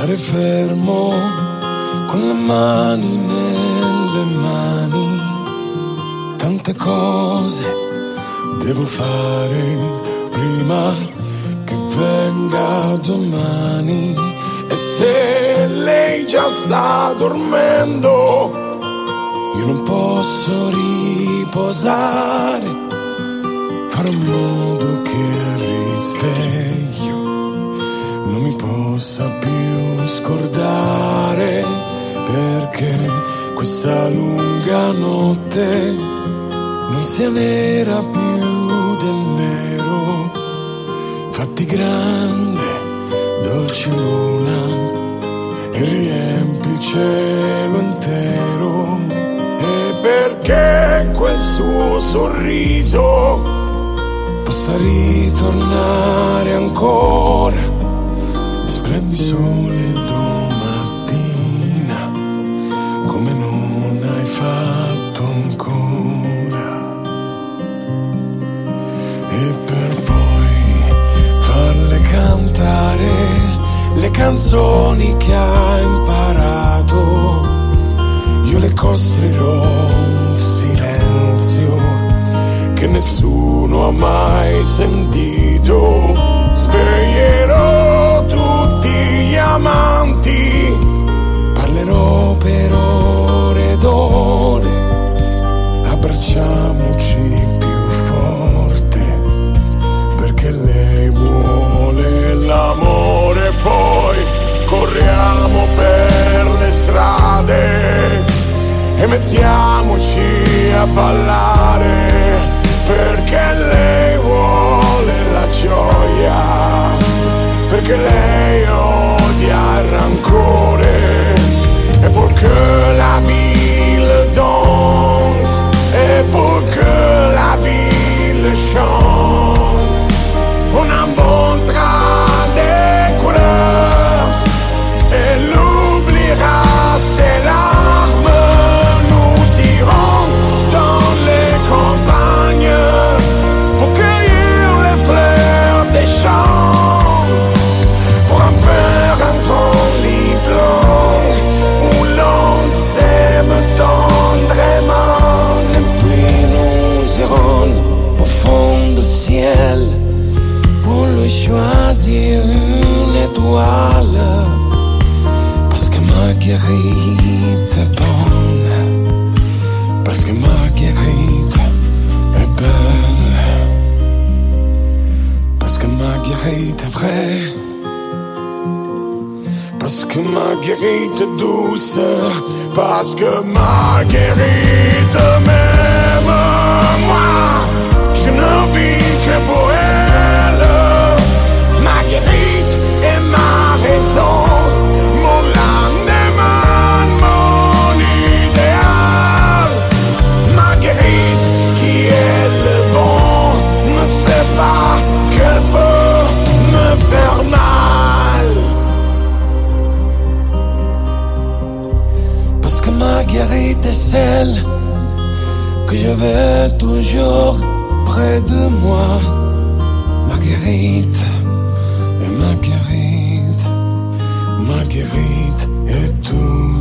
stare fermo con le mani nelle mani. Tante cose devo fare prima che venga domani. E se lei già sta dormendo, io non posso riposare. Farò in modo che più scordare perché questa lunga notte non sia nera più del nero fatti grande dolce luna e riempi il cielo intero. E perché quel suo sorriso possa ritornare non hai fatto ancora. E per poi farle cantare le canzoni che ha imparato io le costruirò un silenzio che nessuno ha mai sentito mettiamoci a ballare perché lei vuole la gioia perché lei odia il rancore e perché la ville choisir une étoile. Parce que Marguerite est bonne parce que Marguerite est belle. Parce que Marguerite est vraie. Parce que Marguerite est douce, parce que Marguerite m'aime. Moi, je ne Marguerite est celle que je veux toujours près de moi. Marguerite, Marguerite, Marguerite est tout